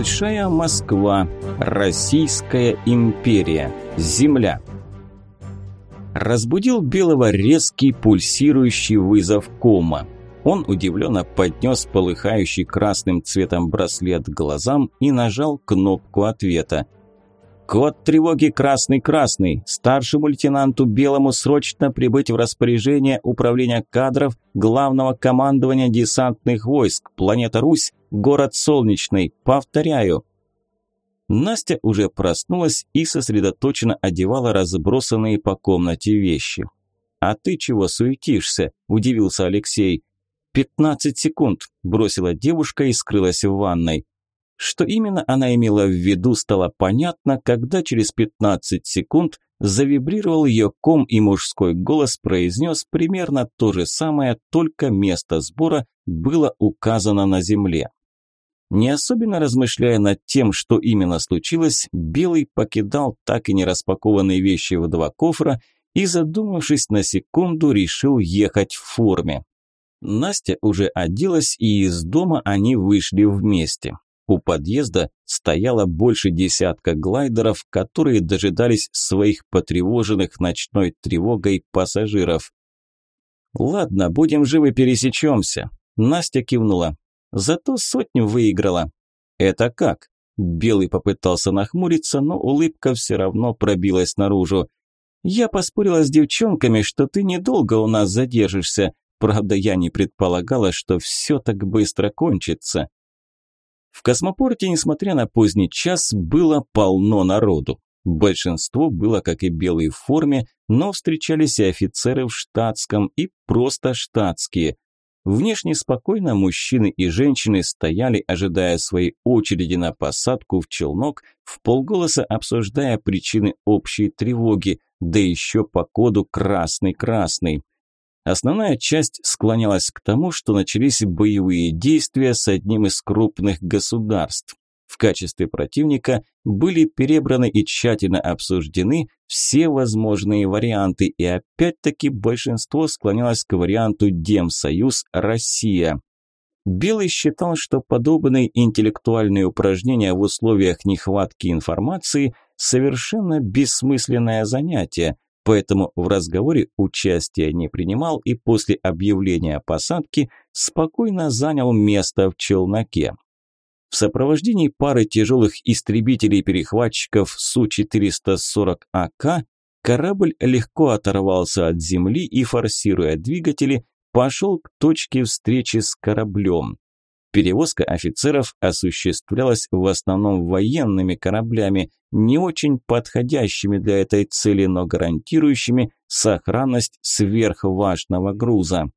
Большая Москва. Российская империя. Земля. Разбудил Белого резкий пульсирующий вызов кома. Он удивленно поднес полыхающий красным цветом браслет к глазам и нажал кнопку ответа. «Код тревоги красный-красный. Старшему лейтенанту Белому срочно прибыть в распоряжение управления кадров Главного командования десантных войск. Планета Русь, город Солнечный. Повторяю». Настя уже проснулась и сосредоточенно одевала разбросанные по комнате вещи. «А ты чего суетишься?» – удивился Алексей. «Пятнадцать секунд», – бросила девушка и скрылась в ванной. Что именно она имела в виду, стало понятно, когда через 15 секунд завибрировал ее ком и мужской голос произнес примерно то же самое, только место сбора было указано на земле. Не особенно размышляя над тем, что именно случилось, Белый покидал так и не распакованные вещи в два кофра и, задумавшись на секунду, решил ехать в форме. Настя уже оделась, и из дома они вышли вместе. У подъезда стояло больше десятка глайдеров, которые дожидались своих потревоженных ночной тревогой пассажиров. «Ладно, будем живы, пересечемся», – Настя кивнула. «Зато сотню выиграла». «Это как?» Белый попытался нахмуриться, но улыбка все равно пробилась наружу. «Я поспорила с девчонками, что ты недолго у нас задержишься. Правда, я не предполагала, что все так быстро кончится». В космопорте, несмотря на поздний час, было полно народу. Большинство было, как и белые в форме, но встречались и офицеры в штатском, и просто штатские. Внешне спокойно мужчины и женщины стояли, ожидая своей очереди на посадку в челнок, в полголоса обсуждая причины общей тревоги, да еще по коду «красный-красный». Основная часть склонялась к тому, что начались боевые действия с одним из крупных государств. В качестве противника были перебраны и тщательно обсуждены все возможные варианты, и опять-таки большинство склонялось к варианту Демсоюз-Россия. Белый считал, что подобные интеллектуальные упражнения в условиях нехватки информации совершенно бессмысленное занятие – поэтому в разговоре участия не принимал и после объявления посадки спокойно занял место в челноке. В сопровождении пары тяжелых истребителей-перехватчиков Су-440АК корабль легко оторвался от земли и, форсируя двигатели, пошел к точке встречи с кораблем. Перевозка офицеров осуществлялась в основном военными кораблями, не очень подходящими для этой цели, но гарантирующими сохранность сверхважного груза.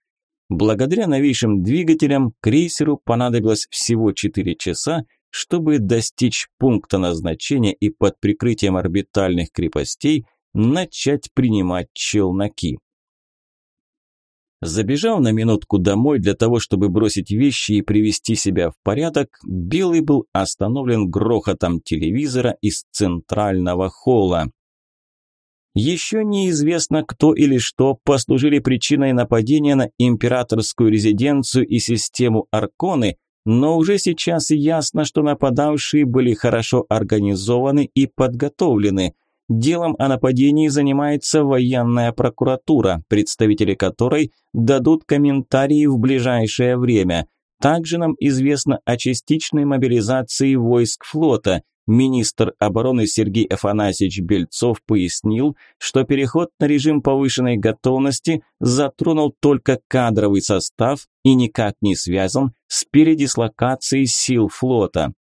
Благодаря новейшим двигателям крейсеру понадобилось всего 4 часа, чтобы достичь пункта назначения и под прикрытием орбитальных крепостей начать принимать челноки. Забежав на минутку домой для того, чтобы бросить вещи и привести себя в порядок, Белый был остановлен грохотом телевизора из центрального холла. Еще неизвестно, кто или что послужили причиной нападения на императорскую резиденцию и систему Арконы, но уже сейчас ясно, что нападавшие были хорошо организованы и подготовлены. Делом о нападении занимается военная прокуратура, представители которой дадут комментарии в ближайшее время. Также нам известно о частичной мобилизации войск флота. Министр обороны Сергей Афанасьевич Бельцов пояснил, что переход на режим повышенной готовности затронул только кадровый состав и никак не связан с передислокацией сил флота.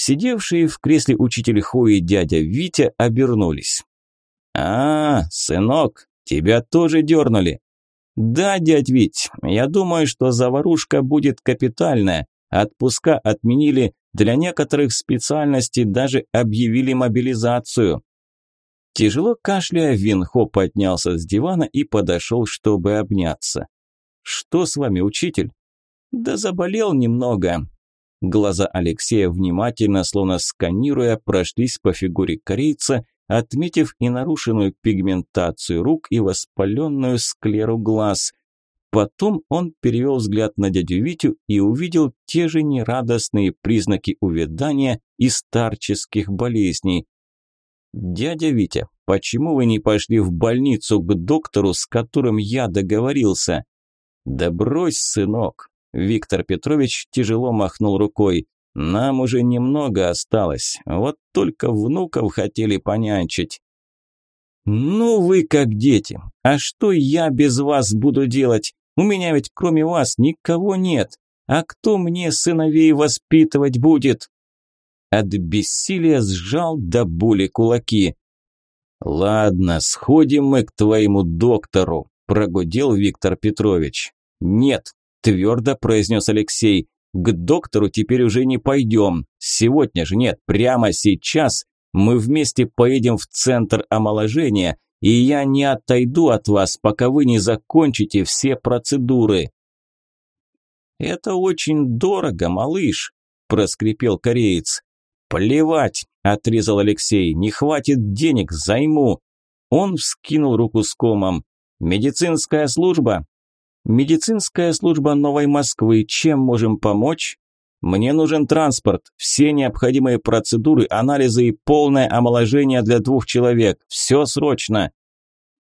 Сидевшие в кресле учитель Хо и дядя Витя обернулись. «А, сынок, тебя тоже дернули». «Да, дядь Вить, я думаю, что заварушка будет капитальная. Отпуска отменили, для некоторых специальностей даже объявили мобилизацию». Тяжело кашляя, Винхо поднялся с дивана и подошел, чтобы обняться. «Что с вами, учитель?» «Да заболел немного. Глаза Алексея внимательно, словно сканируя, прошлись по фигуре корейца, отметив и нарушенную пигментацию рук, и воспаленную склеру глаз. Потом он перевел взгляд на дядю Витю и увидел те же нерадостные признаки увядания и старческих болезней. «Дядя Витя, почему вы не пошли в больницу к доктору, с которым я договорился?» «Да брось, сынок!» Виктор Петрович тяжело махнул рукой. «Нам уже немного осталось, вот только внуков хотели понянчить». «Ну вы как дети! А что я без вас буду делать? У меня ведь кроме вас никого нет. А кто мне сыновей воспитывать будет?» От бессилия сжал до боли кулаки. «Ладно, сходим мы к твоему доктору», – прогудел Виктор Петрович. «Нет», – твердо произнес Алексей, – «к доктору теперь уже не пойдем. Сегодня же нет, прямо сейчас мы вместе поедем в центр омоложения, и я не отойду от вас, пока вы не закончите все процедуры». «Это очень дорого, малыш», – проскрипел кореец. «Плевать», – отрезал Алексей, – «не хватит денег, займу». Он вскинул руку с комом. «Медицинская служба?» «Медицинская служба Новой Москвы. Чем можем помочь?» «Мне нужен транспорт, все необходимые процедуры, анализы и полное омоложение для двух человек. Все срочно!»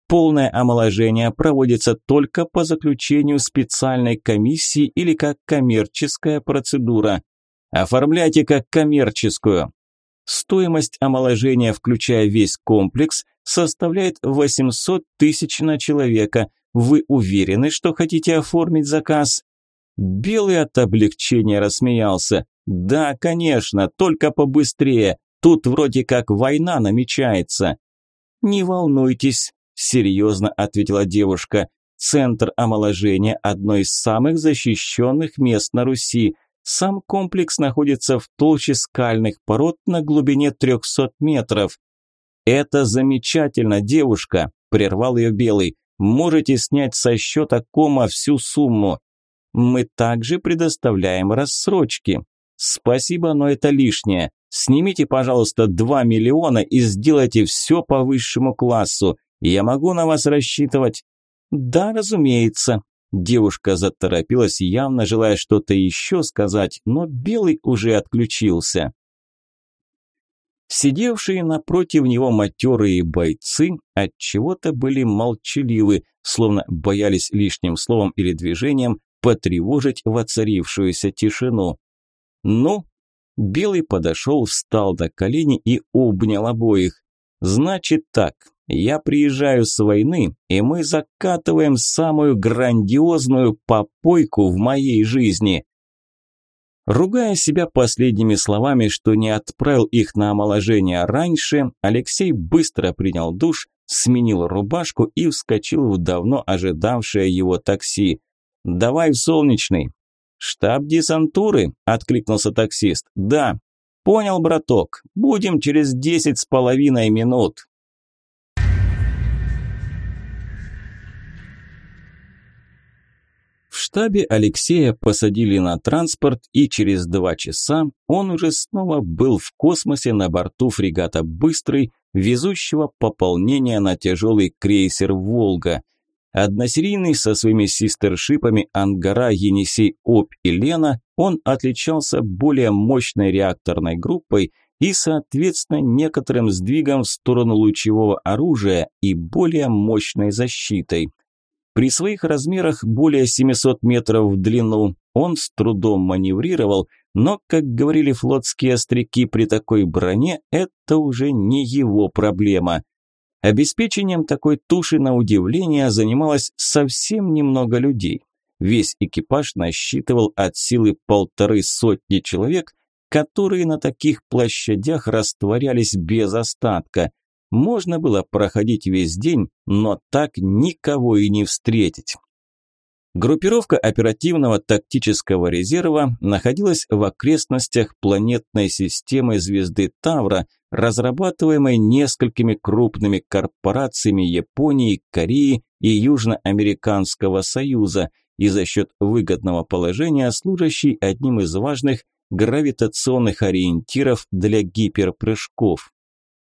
Полное омоложение проводится только по заключению специальной комиссии или как коммерческая процедура. Оформляйте как коммерческую. Стоимость омоложения, включая весь комплекс, составляет 800 тысяч на человека. Вы уверены, что хотите оформить заказ? Белый от облегчения рассмеялся. Да, конечно, только побыстрее. Тут вроде как война намечается. Не волнуйтесь, серьезно ответила девушка. Центр омоложения – одно из самых защищенных мест на Руси. Сам комплекс находится в толще скальных пород на глубине 300 метров. «Это замечательно, девушка», – прервал ее Белый. «Можете снять со счета кома всю сумму. Мы также предоставляем рассрочки. Спасибо, но это лишнее. Снимите, пожалуйста, 2 миллиона и сделайте все по высшему классу. Я могу на вас рассчитывать?» «Да, разумеется», Девушка заторопилась, явно желая что-то еще сказать, но Белый уже отключился. Сидевшие напротив него матерые бойцы от чего то были молчаливы, словно боялись лишним словом или движением потревожить воцарившуюся тишину. «Ну?» Белый подошел, встал до колени и обнял обоих. «Значит так, я приезжаю с войны, и мы закатываем самую грандиозную попойку в моей жизни. Ругая себя последними словами, что не отправил их на омоложение раньше, Алексей быстро принял душ, сменил рубашку и вскочил в давно ожидавшее его такси. «Давай в солнечный». «Штаб десантуры?» – откликнулся таксист. «Да». «Понял, браток. Будем через десять с половиной минут». В штабе Алексея посадили на транспорт, и через два часа он уже снова был в космосе на борту фрегата «Быстрый», везущего пополнение на тяжелый крейсер «Волга». Односерийный со своими систершипами «Ангара», «Енисей», «Обь» и «Лена», он отличался более мощной реакторной группой и, соответственно, некоторым сдвигом в сторону лучевого оружия и более мощной защитой – при своих размерах более 700 метров в длину он с трудом маневрировал, но, как говорили флотские остряки при такой броне, это уже не его проблема. Обеспечением такой туши, на удивление, занималось совсем немного людей. Весь экипаж насчитывал от силы полторы сотни человек, которые на таких площадях растворялись без остатка – можно было проходить весь день, но так никого и не встретить. Группировка оперативного тактического резерва находилась в окрестностях планетной системы звезды Тавра, разрабатываемой несколькими крупными корпорациями Японии, Кореи и Южноамериканского Союза и за счет выгодного положения служащей одним из важных гравитационных ориентиров для гиперпрыжков.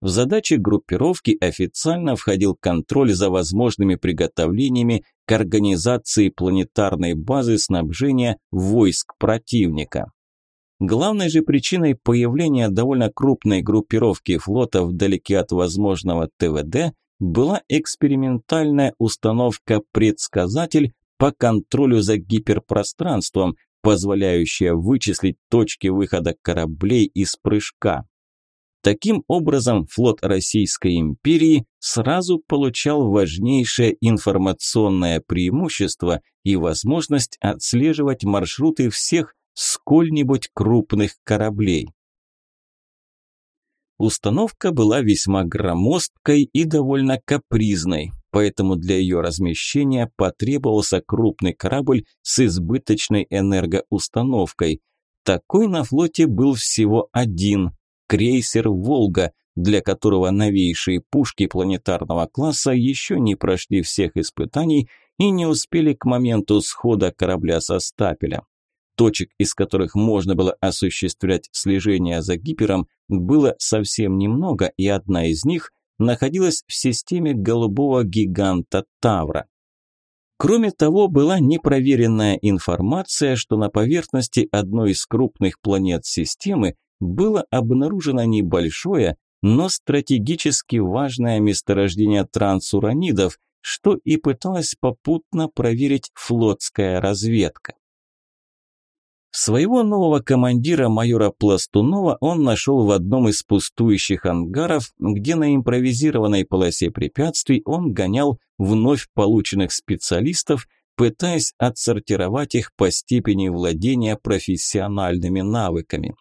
В задачи группировки официально входил контроль за возможными приготовлениями к организации планетарной базы снабжения войск противника. Главной же причиной появления довольно крупной группировки флота вдалеке от возможного ТВД была экспериментальная установка «Предсказатель» по контролю за гиперпространством, позволяющая вычислить точки выхода кораблей из прыжка. Таким образом, флот Российской империи сразу получал важнейшее информационное преимущество и возможность отслеживать маршруты всех сколь-нибудь крупных кораблей. Установка была весьма громоздкой и довольно капризной, поэтому для ее размещения потребовался крупный корабль с избыточной энергоустановкой. Такой на флоте был всего один крейсер «Волга», для которого новейшие пушки планетарного класса еще не прошли всех испытаний и не успели к моменту схода корабля со стапеля. Точек, из которых можно было осуществлять слежение за гипером, было совсем немного, и одна из них находилась в системе голубого гиганта Тавра. Кроме того, была непроверенная информация, что на поверхности одной из крупных планет системы было обнаружено небольшое, но стратегически важное месторождение трансуранидов, что и пыталась попутно проверить флотская разведка. Своего нового командира майора Пластунова он нашел в одном из пустующих ангаров, где на импровизированной полосе препятствий он гонял вновь полученных специалистов, пытаясь отсортировать их по степени владения профессиональными навыками.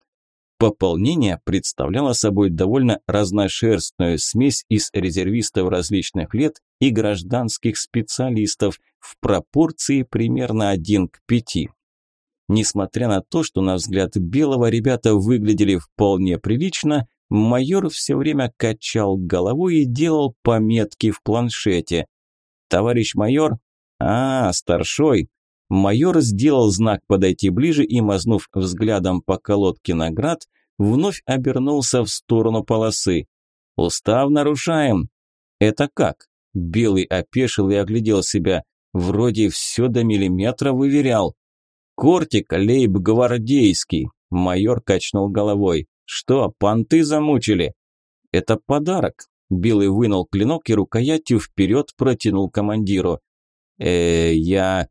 Пополнение представляло собой довольно разношерстную смесь из резервистов различных лет и гражданских специалистов в пропорции примерно 1 к 5. Несмотря на то, что на взгляд Белого ребята выглядели вполне прилично, майор все время качал головой и делал пометки в планшете. «Товарищ майор?» «А, старшой!» Майор сделал знак подойти ближе и, мазнув взглядом по колодке наград, вновь обернулся в сторону полосы. «Устав нарушаем». «Это как?» Белый опешил и оглядел себя. Вроде все до миллиметра выверял. «Кортик лейб-гвардейский», – майор качнул головой. «Что, понты замучили?» «Это подарок». Белый вынул клинок и рукоятью вперед протянул командиру. «Э, я...»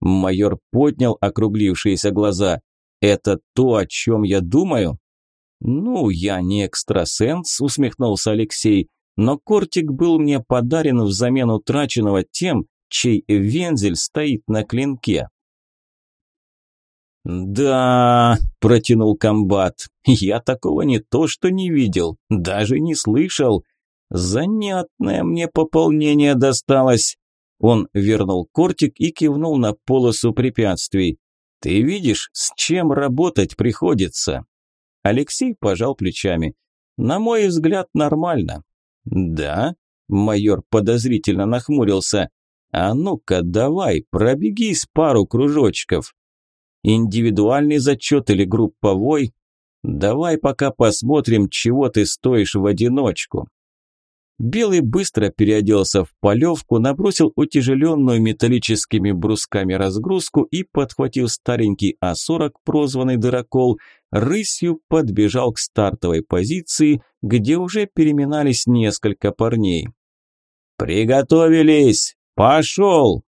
Майор поднял округлившиеся глаза. «Это то, о чем я думаю?» «Ну, я не экстрасенс», – усмехнулся Алексей, «но кортик был мне подарен взамен утраченного тем, чей вензель стоит на клинке». «Да», – протянул комбат, – «я такого не то что не видел, даже не слышал. Занятное мне пополнение досталось». Он вернул кортик и кивнул на полосу препятствий. «Ты видишь, с чем работать приходится?» Алексей пожал плечами. «На мой взгляд, нормально». «Да?» – майор подозрительно нахмурился. «А ну-ка, давай, пробегись пару кружочков». «Индивидуальный зачет или групповой?» «Давай пока посмотрим, чего ты стоишь в одиночку». Белый быстро переоделся в полевку, набросил утяжеленную металлическими брусками разгрузку и, подхватив старенький А-40, прозванный «Дырокол», рысью подбежал к стартовой позиции, где уже переминались несколько парней. «Приготовились! Пошел!»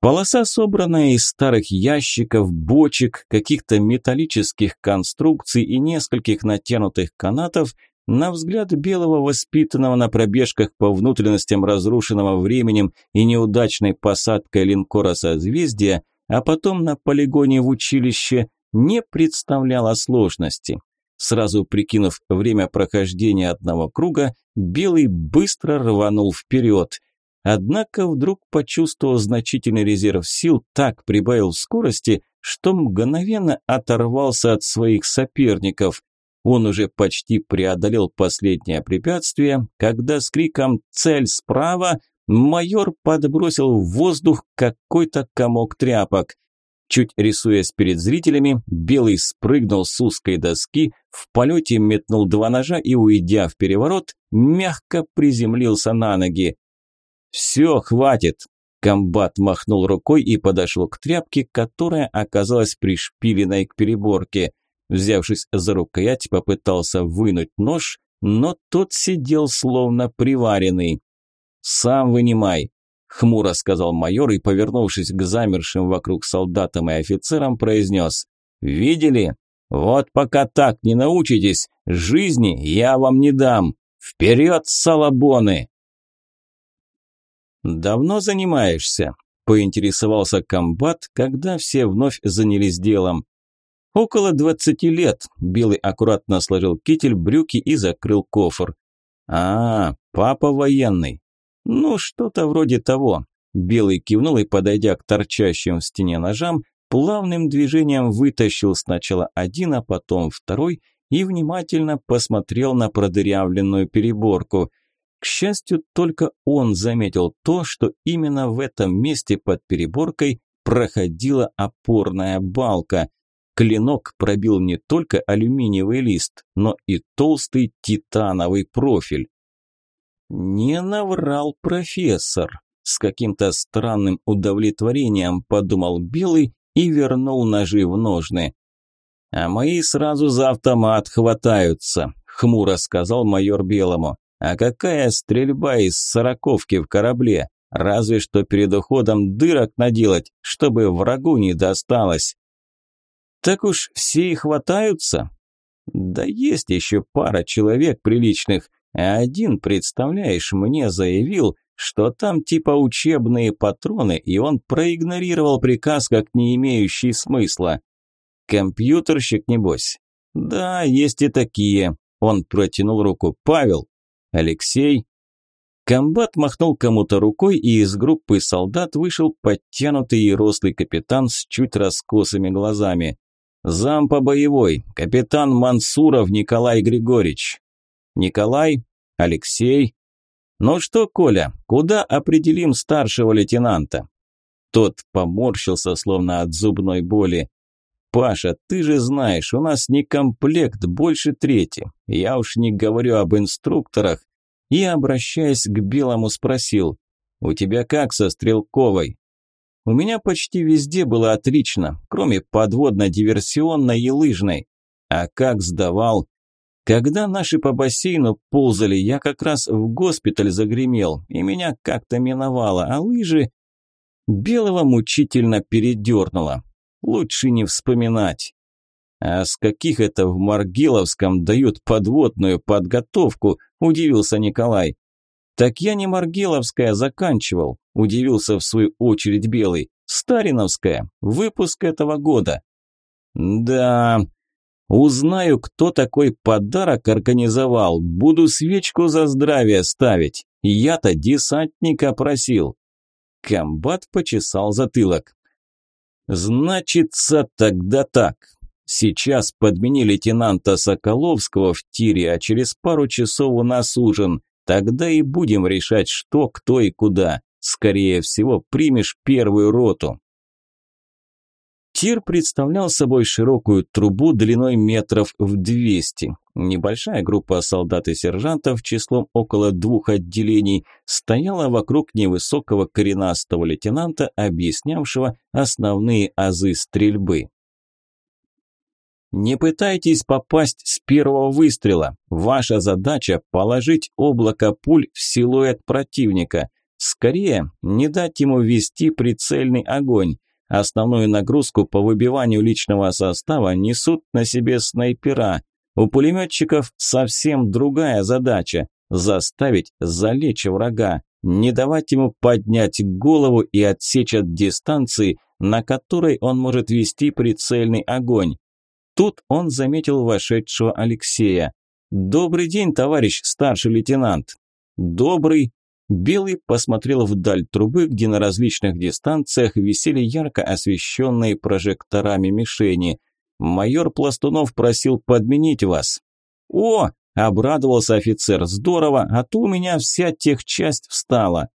Полоса, собранная из старых ящиков, бочек, каких-то металлических конструкций и нескольких натянутых канатов, на взгляд белого, воспитанного на пробежках по внутренностям разрушенного временем и неудачной посадкой линкора созвездия, а потом на полигоне в училище, не представляла сложности. Сразу прикинув время прохождения одного круга, Белый быстро рванул вперед. Однако вдруг почувствовал значительный резерв сил, так прибавил скорости, что мгновенно оторвался от своих соперников. Он уже почти преодолел последнее препятствие, когда с криком «Цель справа!» майор подбросил в воздух какой-то комок тряпок. Чуть рисуясь перед зрителями, Белый спрыгнул с узкой доски, в полете метнул два ножа и, уйдя в переворот, мягко приземлился на ноги. «Все, хватит!» Комбат махнул рукой и подошел к тряпке, которая оказалась пришпиленной к переборке. Взявшись за рукоять, попытался вынуть нож, но тот сидел словно приваренный. «Сам вынимай», – хмуро сказал майор и, повернувшись к замершим вокруг солдатам и офицерам, произнес «Видели? Вот пока так не научитесь, жизни я вам не дам. Вперед, салабоны!» «Давно занимаешься?» – поинтересовался комбат, когда все вновь занялись делом. «Около двадцати лет», – Белый аккуратно сложил китель, брюки и закрыл кофр. «А, папа военный». «Ну, что-то вроде того». Белый кивнул и, подойдя к торчащим в стене ножам, плавным движением вытащил сначала один, а потом второй и внимательно посмотрел на продырявленную переборку – к счастью, только он заметил то, что именно в этом месте под переборкой проходила опорная балка. Клинок пробил не только алюминиевый лист, но и толстый титановый профиль. Не наврал профессор. С каким-то странным удовлетворением подумал Белый и вернул ножи в ножны. «А мои сразу за автомат хватаются», – хмуро сказал майор Белому. А какая стрельба из сороковки в корабле? Разве что перед уходом дырок наделать, чтобы врагу не досталось. Так уж все и хватаются. Да есть еще пара человек приличных, а один, представляешь, мне заявил, что там типа учебные патроны, и он проигнорировал приказ как не имеющий смысла. Компьютерщик, небось? Да, есть и такие. Он протянул руку. Павел, Алексей. Комбат махнул кому-то рукой, и из группы солдат вышел подтянутый и рослый капитан с чуть раскосыми глазами. Зам по боевой, капитан Мансуров Николай Григорьевич. Николай, Алексей. Ну что, Коля, куда определим старшего лейтенанта? Тот поморщился, словно от зубной боли. «Паша, ты же знаешь, у нас не комплект, больше трети. Я уж не говорю об инструкторах». И, обращаясь к Белому, спросил, «У тебя как со Стрелковой?» «У меня почти везде было отлично, кроме подводно-диверсионной и лыжной. А как сдавал?» Когда наши по бассейну ползали, я как раз в госпиталь загремел, и меня как-то миновало, а лыжи... Белого мучительно передернуло. Лучше не вспоминать. А с каких это в Маргиловском дают подводную подготовку, удивился Николай. Так я не Маргиловская заканчивал, удивился в свою очередь Белый. Стариновская, выпуск этого года. Да, узнаю, кто такой подарок организовал, буду свечку за здравие ставить. Я-то десантника просил. Комбат почесал затылок. Значится, тогда так. Сейчас подмени лейтенанта Соколовского в тире, а через пару часов у нас ужин. Тогда и будем решать, что, кто и куда. Скорее всего, примешь первую роту. Тир представлял собой широкую трубу длиной метров в 200. Небольшая группа солдат и сержантов числом около двух отделений стояла вокруг невысокого коренастого лейтенанта, объяснявшего основные азы стрельбы. Не пытайтесь попасть с первого выстрела. Ваша задача – положить облако пуль в силуэт противника. Скорее, не дать ему вести прицельный огонь. Основную нагрузку по выбиванию личного состава несут на себе снайпера. У пулеметчиков совсем другая задача – заставить залечь врага, не давать ему поднять голову и отсечь от дистанции, на которой он может вести прицельный огонь. Тут он заметил вошедшего Алексея. «Добрый день, товарищ старший лейтенант». «Добрый», Белый посмотрел вдаль трубы, где на различных дистанциях висели ярко освещенные прожекторами мишени. Майор Пластунов просил подменить вас. О, обрадовался офицер. Здорово, а то у меня вся техчасть встала.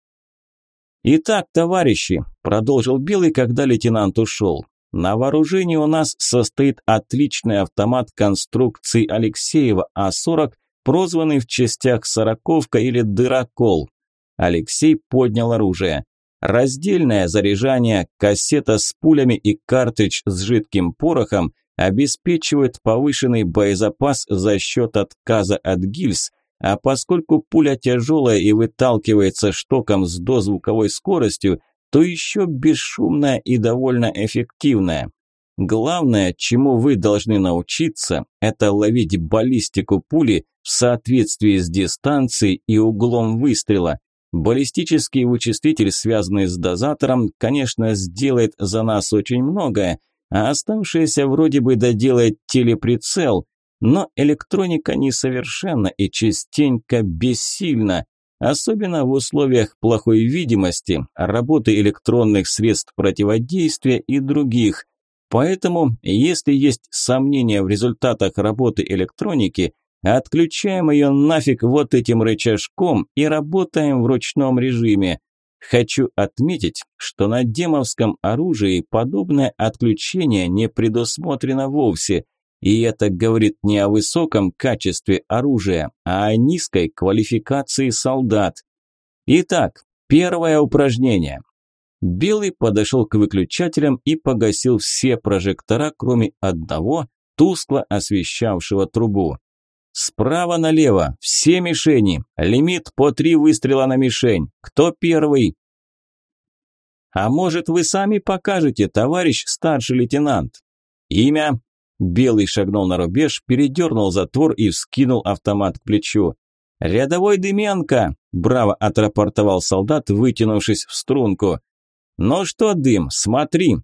Итак, товарищи, продолжил Белый, когда лейтенант ушел. На вооружении у нас состоит отличный автомат конструкции Алексеева А-40, прозванный в частях «Сороковка» или «Дырокол». Алексей поднял оружие. Раздельное заряжание, кассета с пулями и картридж с жидким порохом обеспечивают повышенный боезапас за счет отказа от гильз, а поскольку пуля тяжелая и выталкивается штоком с дозвуковой скоростью, то еще бесшумная и довольно эффективная. Главное, чему вы должны научиться, это ловить баллистику пули в соответствии с дистанцией и углом выстрела. Баллистический вычислитель, связанный с дозатором, конечно, сделает за нас очень многое, а оставшееся вроде бы доделает телеприцел, но электроника несовершенна и частенько бессильна, особенно в условиях плохой видимости, работы электронных средств противодействия и других. Поэтому, если есть сомнения в результатах работы электроники, отключаем ее нафиг вот этим рычажком и работаем в ручном режиме. Хочу отметить, что на демовском оружии подобное отключение не предусмотрено вовсе – и это говорит не о высоком качестве оружия, а о низкой квалификации солдат. Итак, первое упражнение. Белый подошел к выключателям и погасил все прожектора, кроме одного, тускло освещавшего трубу. Справа налево, все мишени, лимит по три выстрела на мишень. Кто первый? А может вы сами покажете, товарищ старший лейтенант? Имя? Белый шагнул на рубеж, передернул затвор и вскинул автомат к плечу. «Рядовой Дыменко!» – браво отрапортовал солдат, вытянувшись в струнку. «Ну что, Дым, смотри!»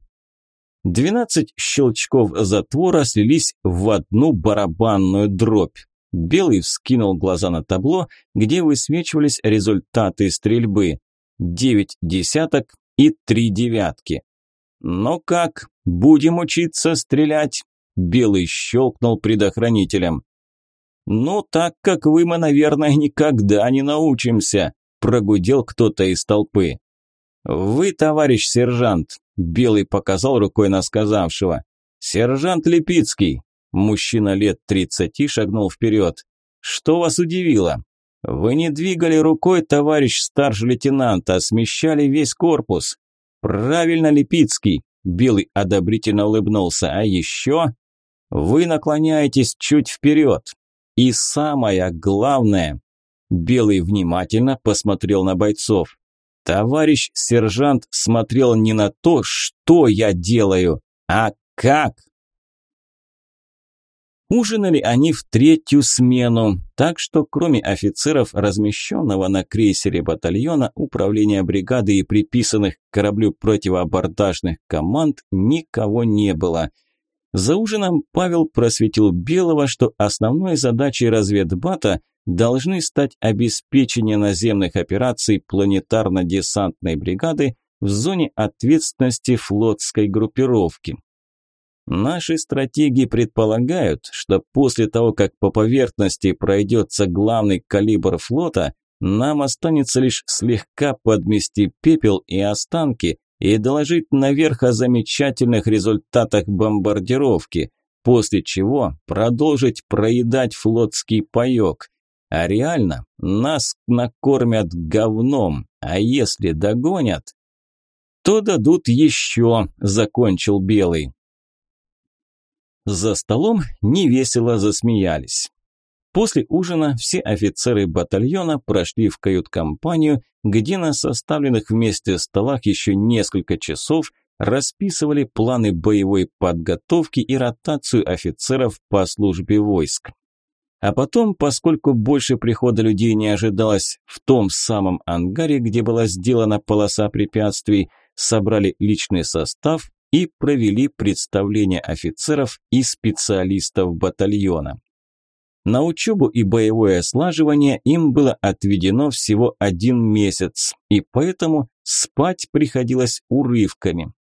Двенадцать щелчков затвора слились в одну барабанную дробь. Белый вскинул глаза на табло, где высвечивались результаты стрельбы. Девять десяток и три девятки. «Ну как, будем учиться стрелять?» Белый щелкнул предохранителем. «Ну, так как вы, мы, наверное, никогда не научимся», – прогудел кто-то из толпы. «Вы, товарищ сержант», – Белый показал рукой на сказавшего. «Сержант Липицкий», – мужчина лет тридцати шагнул вперед. «Что вас удивило? Вы не двигали рукой, товарищ старший лейтенант, а смещали весь корпус». «Правильно, Липицкий», – Белый одобрительно улыбнулся. «А еще...» Вы наклоняетесь чуть вперед. И самое главное, Белый внимательно посмотрел на бойцов. Товарищ сержант смотрел не на то, что я делаю, а как. Ужинали они в третью смену, так что кроме офицеров, размещенного на крейсере батальона, управления бригады и приписанных к кораблю противоабордажных команд, никого не было – за ужином Павел просветил Белого, что основной задачей разведбата должны стать обеспечение наземных операций планетарно-десантной бригады в зоне ответственности флотской группировки. Наши стратегии предполагают, что после того, как по поверхности пройдется главный калибр флота, нам останется лишь слегка подмести пепел и останки, и доложить наверх о замечательных результатах бомбардировки, после чего продолжить проедать флотский паёк. А реально нас накормят говном, а если догонят, то дадут еще, закончил Белый. За столом невесело засмеялись. После ужина все офицеры батальона прошли в кают-компанию, где на составленных вместе столах еще несколько часов расписывали планы боевой подготовки и ротацию офицеров по службе войск. А потом, поскольку больше прихода людей не ожидалось, в том самом ангаре, где была сделана полоса препятствий, собрали личный состав и провели представление офицеров и специалистов батальона. На учебу и боевое слаживание им было отведено всего один месяц, и поэтому спать приходилось урывками.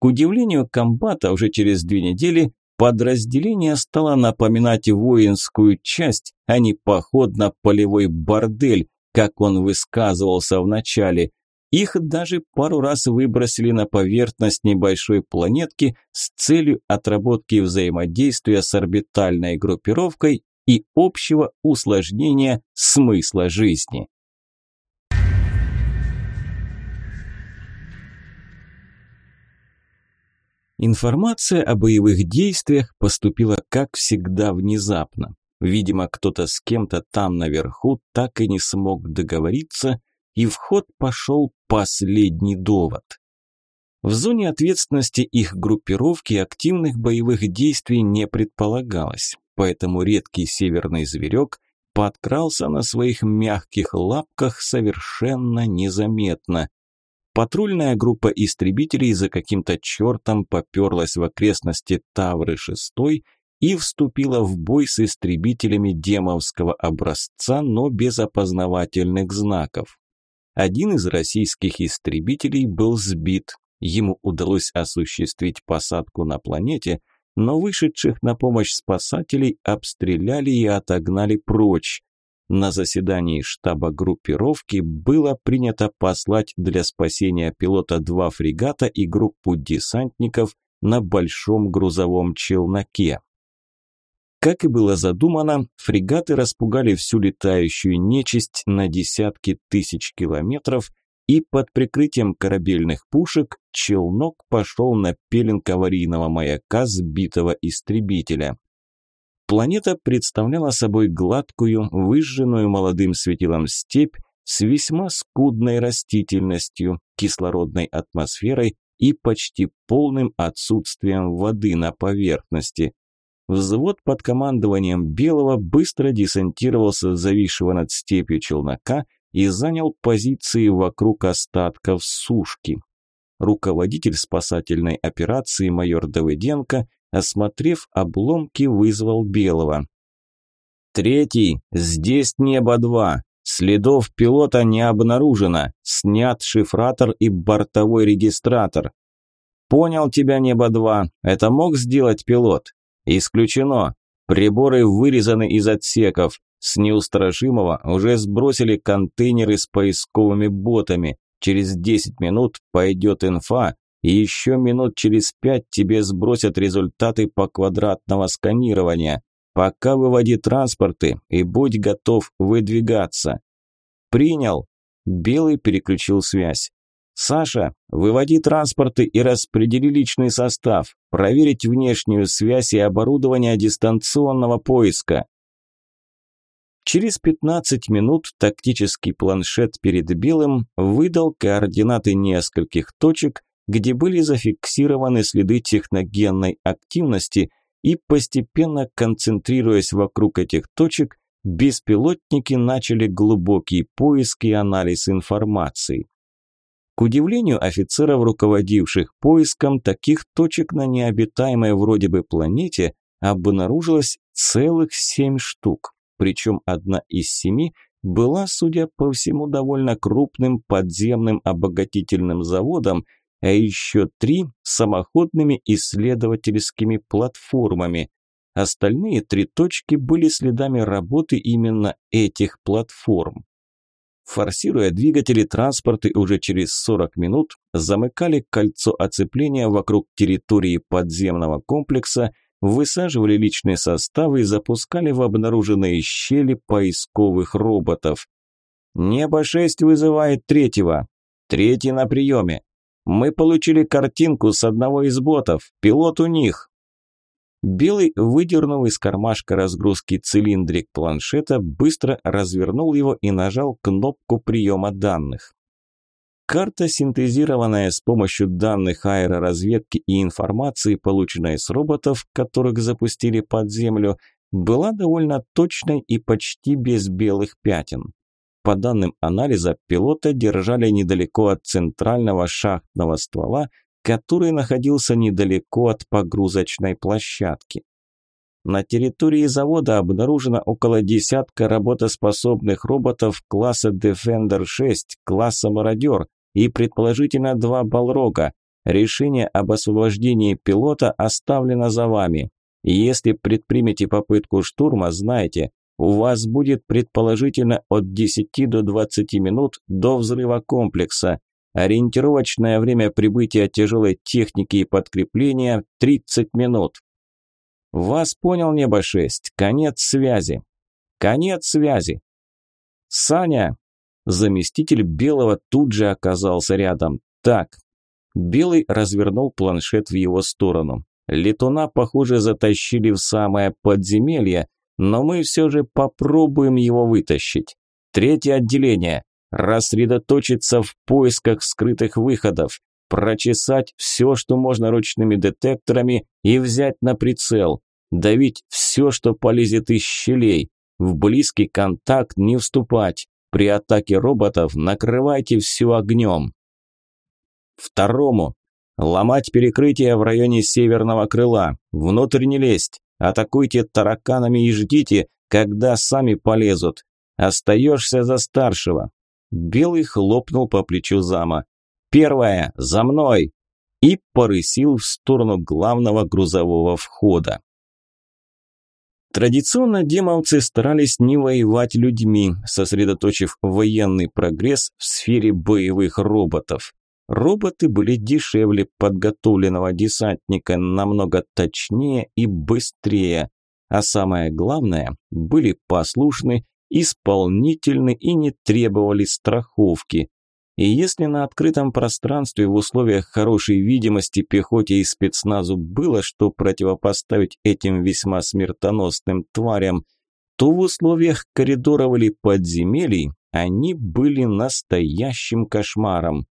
К удивлению комбата, уже через две недели подразделение стало напоминать воинскую часть, а не поход на полевой бордель, как он высказывался в начале. Их даже пару раз выбросили на поверхность небольшой планетки с целью отработки взаимодействия с орбитальной группировкой и общего усложнения смысла жизни. Информация о боевых действиях поступила, как всегда, внезапно. Видимо, кто-то с кем-то там наверху так и не смог договориться, и в ход пошел последний довод. В зоне ответственности их группировки активных боевых действий не предполагалось, поэтому редкий северный зверек подкрался на своих мягких лапках совершенно незаметно. Патрульная группа истребителей за каким-то чертом поперлась в окрестности Тавры-6 и вступила в бой с истребителями демовского образца, но без опознавательных знаков. Один из российских истребителей был сбит. Ему удалось осуществить посадку на планете, но вышедших на помощь спасателей обстреляли и отогнали прочь. На заседании штаба группировки было принято послать для спасения пилота два фрегата и группу десантников на большом грузовом челноке. Как и было задумано, фрегаты распугали всю летающую нечисть на десятки тысяч километров, и под прикрытием корабельных пушек челнок пошел на пеленг аварийного маяка сбитого истребителя. Планета представляла собой гладкую, выжженную молодым светилом степь с весьма скудной растительностью, кислородной атмосферой и почти полным отсутствием воды на поверхности. Взвод под командованием Белого быстро десантировался с зависшего над степью челнока и занял позиции вокруг остатков сушки. Руководитель спасательной операции майор Давыденко Осмотрев обломки, вызвал Белого. «Третий, здесь небо-2. Следов пилота не обнаружено. Снят шифратор и бортовой регистратор. Понял тебя, небо-2. Это мог сделать пилот? Исключено. Приборы вырезаны из отсеков. С неустрашимого уже сбросили контейнеры с поисковыми ботами. Через 10 минут пойдет инфа, и еще минут через пять тебе сбросят результаты по квадратного сканирования. Пока выводи транспорты и будь готов выдвигаться. Принял. Белый переключил связь. Саша, выводи транспорты и распредели личный состав. Проверить внешнюю связь и оборудование дистанционного поиска. Через 15 минут тактический планшет перед Белым выдал координаты нескольких точек, где были зафиксированы следы техногенной активности, и постепенно концентрируясь вокруг этих точек, беспилотники начали глубокий поиск и анализ информации. К удивлению офицеров, руководивших поиском, таких точек на необитаемой вроде бы планете обнаружилось целых семь штук, причем одна из семи была, судя по всему, довольно крупным подземным обогатительным заводом, а еще три самоходными исследовательскими платформами. Остальные три точки были следами работы именно этих платформ. Форсируя двигатели, транспорты уже через 40 минут замыкали кольцо оцепления вокруг территории подземного комплекса, высаживали личные составы и запускали в обнаруженные щели поисковых роботов. «Небо-6 вызывает третьего. Третий на приеме. Мы получили картинку с одного из ботов. Пилот у них. Белый, выдернул из кармашка разгрузки цилиндрик планшета, быстро развернул его и нажал кнопку приема данных. Карта, синтезированная с помощью данных аэроразведки и информации, полученной с роботов, которых запустили под землю, была довольно точной и почти без белых пятен. По данным анализа, пилота держали недалеко от центрального шахтного ствола, который находился недалеко от погрузочной площадки. На территории завода обнаружено около десятка работоспособных роботов класса Defender 6, класса Мародер и предположительно два Балрога. Решение об освобождении пилота оставлено за вами. Если предпримете попытку штурма, знайте, у вас будет предположительно от 10 до 20 минут до взрыва комплекса. Ориентировочное время прибытия тяжелой техники и подкрепления – 30 минут. Вас понял, Небо-6. Конец связи. Конец связи. Саня. Заместитель Белого тут же оказался рядом. Так. Белый развернул планшет в его сторону. Летуна, похоже, затащили в самое подземелье, но мы все же попробуем его вытащить. Третье отделение. Рассредоточиться в поисках скрытых выходов. Прочесать все, что можно ручными детекторами и взять на прицел. Давить все, что полезет из щелей. В близкий контакт не вступать. При атаке роботов накрывайте все огнем. Второму. Ломать перекрытие в районе северного крыла. Внутрь не лезть. Атакуйте тараканами и ждите, когда сами полезут. Остаешься за старшего. Белый хлопнул по плечу зама. Первое, за мной! И порысил в сторону главного грузового входа. Традиционно демовцы старались не воевать людьми, сосредоточив военный прогресс в сфере боевых роботов. Роботы были дешевле подготовленного десантника, намного точнее и быстрее. А самое главное, были послушны, исполнительны и не требовали страховки. И если на открытом пространстве в условиях хорошей видимости пехоте и спецназу было что противопоставить этим весьма смертоносным тварям, то в условиях коридоров или подземелий они были настоящим кошмаром.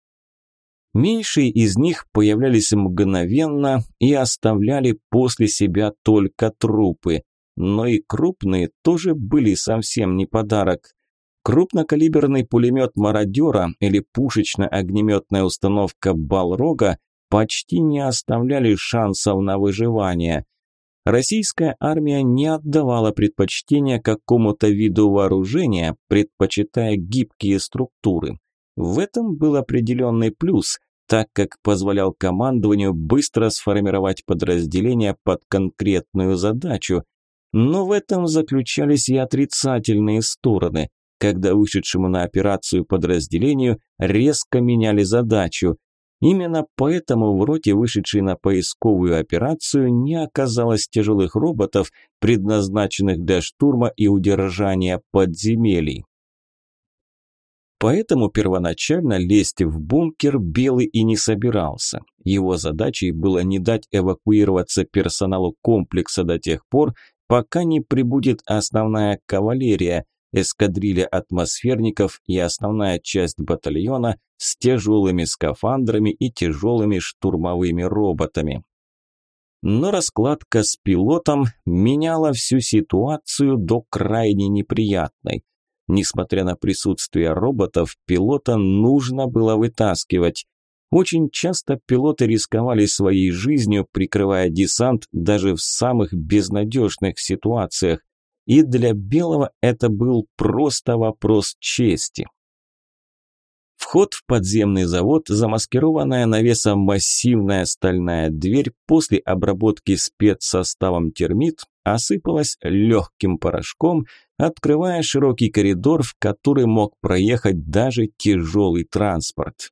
Меньшие из них появлялись мгновенно и оставляли после себя только трупы, но и крупные тоже были совсем не подарок. Крупнокалиберный пулемет «Мародера» или пушечно-огнеметная установка «Балрога» почти не оставляли шансов на выживание. Российская армия не отдавала предпочтения какому-то виду вооружения, предпочитая гибкие структуры. В этом был определенный плюс, так как позволял командованию быстро сформировать подразделение под конкретную задачу. Но в этом заключались и отрицательные стороны, когда вышедшему на операцию подразделению резко меняли задачу. Именно поэтому в роте, вышедшей на поисковую операцию, не оказалось тяжелых роботов, предназначенных для штурма и удержания подземелий. Поэтому первоначально лезть в бункер Белый и не собирался. Его задачей было не дать эвакуироваться персоналу комплекса до тех пор, пока не прибудет основная кавалерия, эскадрилья атмосферников и основная часть батальона с тяжелыми скафандрами и тяжелыми штурмовыми роботами. Но раскладка с пилотом меняла всю ситуацию до крайне неприятной – Несмотря на присутствие роботов, пилота нужно было вытаскивать. Очень часто пилоты рисковали своей жизнью, прикрывая десант даже в самых безнадежных ситуациях. И для Белого это был просто вопрос чести. Вход в подземный завод, замаскированная навесом массивная стальная дверь после обработки спецсоставом термит осыпалась легким порошком, открывая широкий коридор, в который мог проехать даже тяжелый транспорт.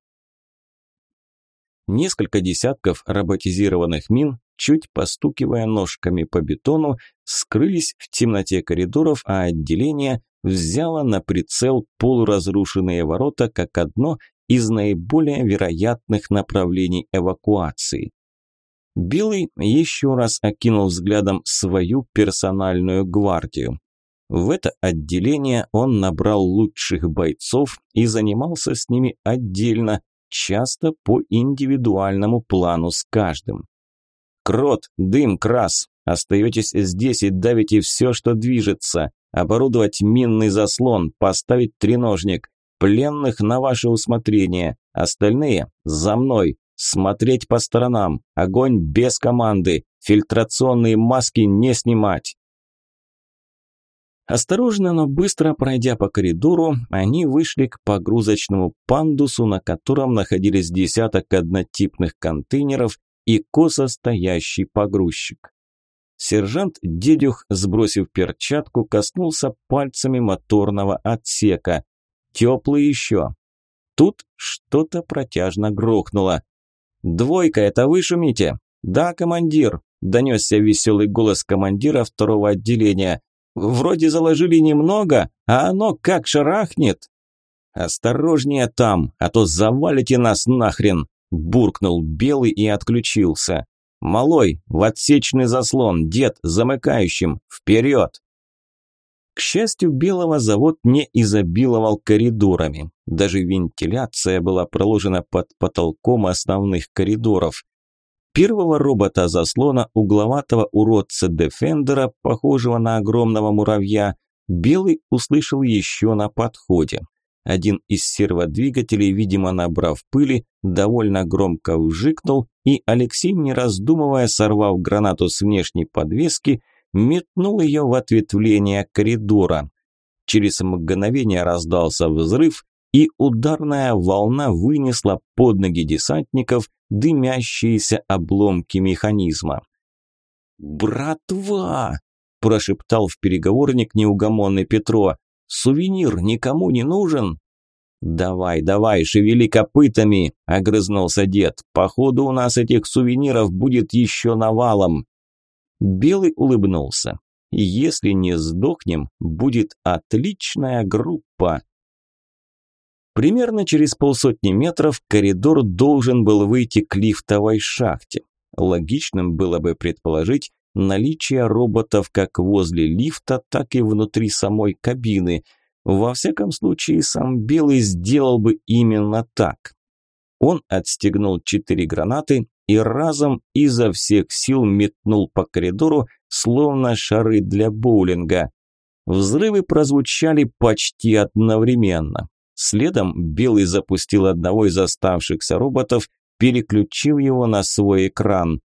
Несколько десятков роботизированных мин, чуть постукивая ножками по бетону, скрылись в темноте коридоров, а отделение взяло на прицел полуразрушенные ворота как одно из наиболее вероятных направлений эвакуации. Белый еще раз окинул взглядом свою персональную гвардию. В это отделение он набрал лучших бойцов и занимался с ними отдельно, часто по индивидуальному плану с каждым. «Крот, дым, крас, остаетесь здесь и давите все, что движется. Оборудовать минный заслон, поставить треножник. Пленных на ваше усмотрение. Остальные за мной. Смотреть по сторонам. Огонь без команды. Фильтрационные маски не снимать. Осторожно, но быстро пройдя по коридору, они вышли к погрузочному пандусу, на котором находились десяток однотипных контейнеров и косо стоящий погрузчик. Сержант Дедюх, сбросив перчатку, коснулся пальцами моторного отсека. Теплый еще. Тут что-то протяжно грохнуло. «Двойка, это вы шумите?» «Да, командир», – донесся веселый голос командира второго отделения. «Вроде заложили немного, а оно как шарахнет». «Осторожнее там, а то завалите нас нахрен!» – буркнул Белый и отключился. «Малой, в отсечный заслон, дед, замыкающим, вперед!» К счастью, Белого завод не изобиловал коридорами. Даже вентиляция была проложена под потолком основных коридоров. Первого робота заслона, угловатого уродца Дефендера, похожего на огромного муравья, Белый услышал еще на подходе. Один из серводвигателей, видимо, набрав пыли, довольно громко вжикнул, и Алексей, не раздумывая, сорвав гранату с внешней подвески, метнул ее в ответвление коридора. Через мгновение раздался взрыв, и ударная волна вынесла под ноги десантников дымящиеся обломки механизма. «Братва!» – прошептал в переговорник неугомонный Петро. «Сувенир никому не нужен?» «Давай, давай, шевели копытами!» – огрызнулся дед. «Походу у нас этих сувениров будет еще навалом!» Белый улыбнулся. «Если не сдохнем, будет отличная группа!» Примерно через полсотни метров коридор должен был выйти к лифтовой шахте. Логичным было бы предположить наличие роботов как возле лифта, так и внутри самой кабины. Во всяком случае, сам Белый сделал бы именно так. Он отстегнул четыре гранаты и разом изо всех сил метнул по коридору, словно шары для боулинга. Взрывы прозвучали почти одновременно. Следом Белый запустил одного из оставшихся роботов, переключив его на свой экран.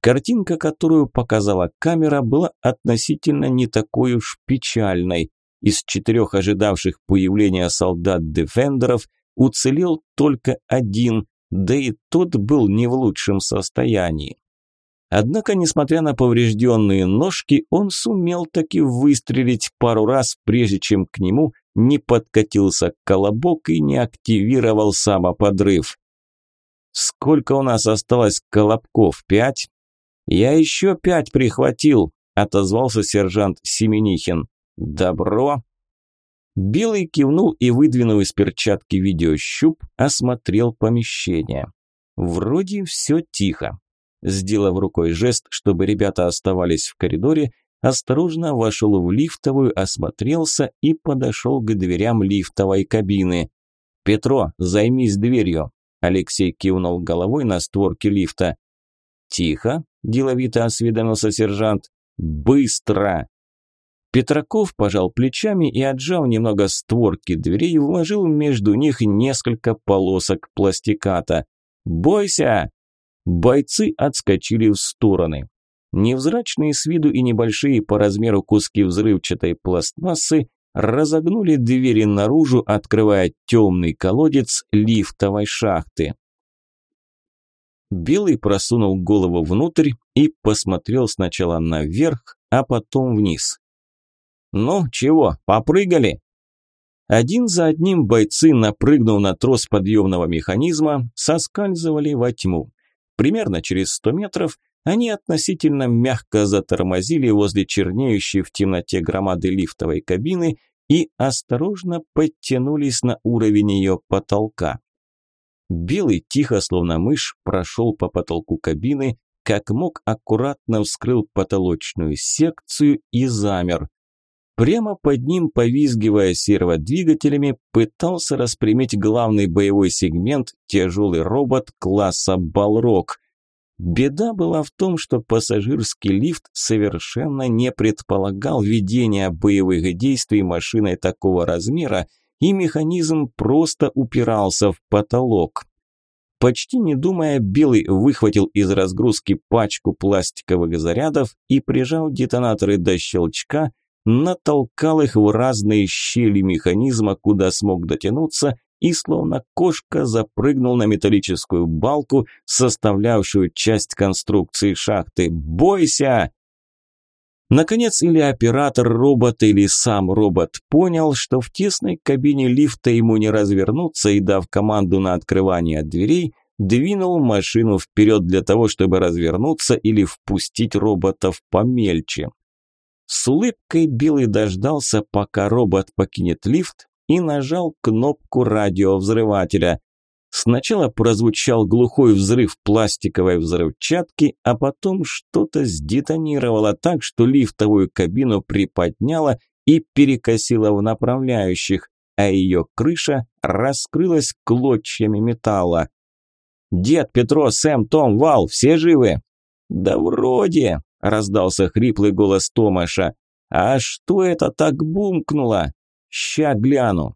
Картинка, которую показала камера, была относительно не такой уж печальной. Из четырех ожидавших появления солдат-дефендеров уцелел только один, да и тот был не в лучшем состоянии. Однако, несмотря на поврежденные ножки, он сумел таки выстрелить пару раз, прежде чем к нему не подкатился колобок и не активировал самоподрыв. «Сколько у нас осталось колобков? Пять?» «Я еще пять прихватил», – отозвался сержант Семенихин. «Добро». Белый кивнул и, выдвинув из перчатки видеощуп, осмотрел помещение. Вроде все тихо. Сделав рукой жест, чтобы ребята оставались в коридоре, осторожно вошел в лифтовую, осмотрелся и подошел к дверям лифтовой кабины. «Петро, займись дверью!» Алексей кивнул головой на створке лифта. «Тихо!» – деловито осведомился сержант. «Быстро!» Петраков пожал плечами и, отжав немного створки дверей, вложил между них несколько полосок пластиката. «Бойся!» Бойцы отскочили в стороны. Невзрачные с виду и небольшие по размеру куски взрывчатой пластмассы разогнули двери наружу, открывая темный колодец лифтовой шахты. Белый просунул голову внутрь и посмотрел сначала наверх, а потом вниз. «Ну, чего, попрыгали?» Один за одним бойцы, напрыгнув на трос подъемного механизма, соскальзывали во тьму. Примерно через сто метров они относительно мягко затормозили возле чернеющей в темноте громады лифтовой кабины и осторожно подтянулись на уровень ее потолка. Белый, тихо, словно мышь, прошел по потолку кабины, как мог аккуратно вскрыл потолочную секцию и замер. Прямо под ним, повизгивая серводвигателями, пытался распрямить главный боевой сегмент тяжелый робот класса «Балрок», Беда была в том, что пассажирский лифт совершенно не предполагал ведения боевых действий машиной такого размера, и механизм просто упирался в потолок. Почти не думая, Белый выхватил из разгрузки пачку пластиковых зарядов и, прижал детонаторы до щелчка, натолкал их в разные щели механизма, куда смог дотянуться, и словно кошка запрыгнул на металлическую балку, составлявшую часть конструкции шахты. «Бойся!» Наконец, или оператор робота, или сам робот понял, что в тесной кабине лифта ему не развернуться и, дав команду на открывание дверей, двинул машину вперед для того, чтобы развернуться или впустить роботов помельче. С улыбкой Билый дождался, пока робот покинет лифт, и нажал кнопку радиовзрывателя. Сначала прозвучал глухой взрыв пластиковой взрывчатки, а потом что-то сдетонировало так, что лифтовую кабину приподняло и перекосило в направляющих, а ее крыша раскрылась клочьями металла. «Дед, Петро, Сэм, Том, Вал, все живы?» «Да вроде», – раздался хриплый голос Томаша. «А что это так бумкнуло? Ща гляну».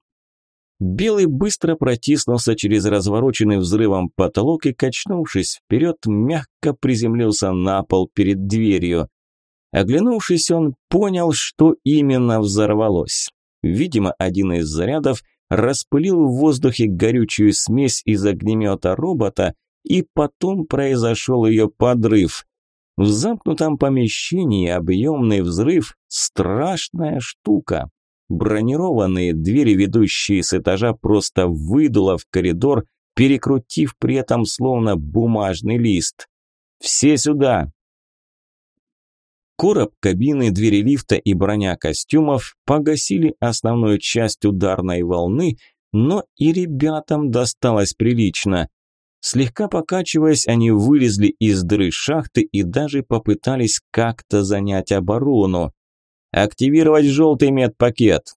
Белый быстро протиснулся через развороченный взрывом потолок и, качнувшись вперед, мягко приземлился на пол перед дверью. Оглянувшись, он понял, что именно взорвалось. Видимо, один из зарядов – распылил в воздухе горючую смесь из огнемета робота, и потом произошел ее подрыв. В замкнутом помещении объемный взрыв – страшная штука. Бронированные двери, ведущие с этажа, просто выдуло в коридор, перекрутив при этом словно бумажный лист. «Все сюда!» Короб кабины, двери лифта и броня костюмов погасили основную часть ударной волны, но и ребятам досталось прилично. Слегка покачиваясь, они вылезли из дыры шахты и даже попытались как-то занять оборону. «Активировать желтый медпакет!»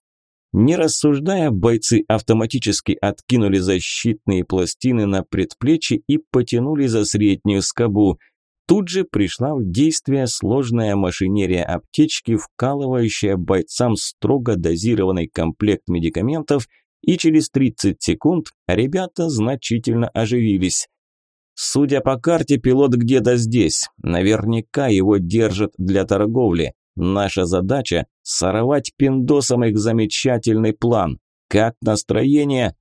Не рассуждая, бойцы автоматически откинули защитные пластины на предплечье и потянули за среднюю скобу – Тут же пришла в действие сложная машинерия аптечки, вкалывающая бойцам строго дозированный комплект медикаментов, и через 30 секунд ребята значительно оживились. Судя по карте, пилот где-то здесь. Наверняка его держат для торговли. Наша задача – сорвать пиндосом их замечательный план. Как настроение?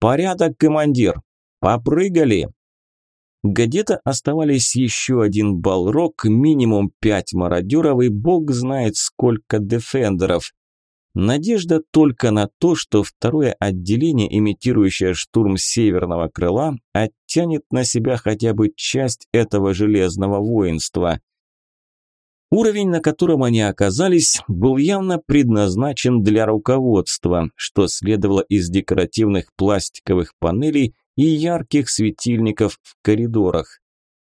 Порядок, командир. Попрыгали. Где-то оставались еще один балрок, минимум пять мародеров и бог знает сколько дефендеров. Надежда только на то, что второе отделение, имитирующее штурм северного крыла, оттянет на себя хотя бы часть этого железного воинства. Уровень, на котором они оказались, был явно предназначен для руководства, что следовало из декоративных пластиковых панелей и ярких светильников в коридорах.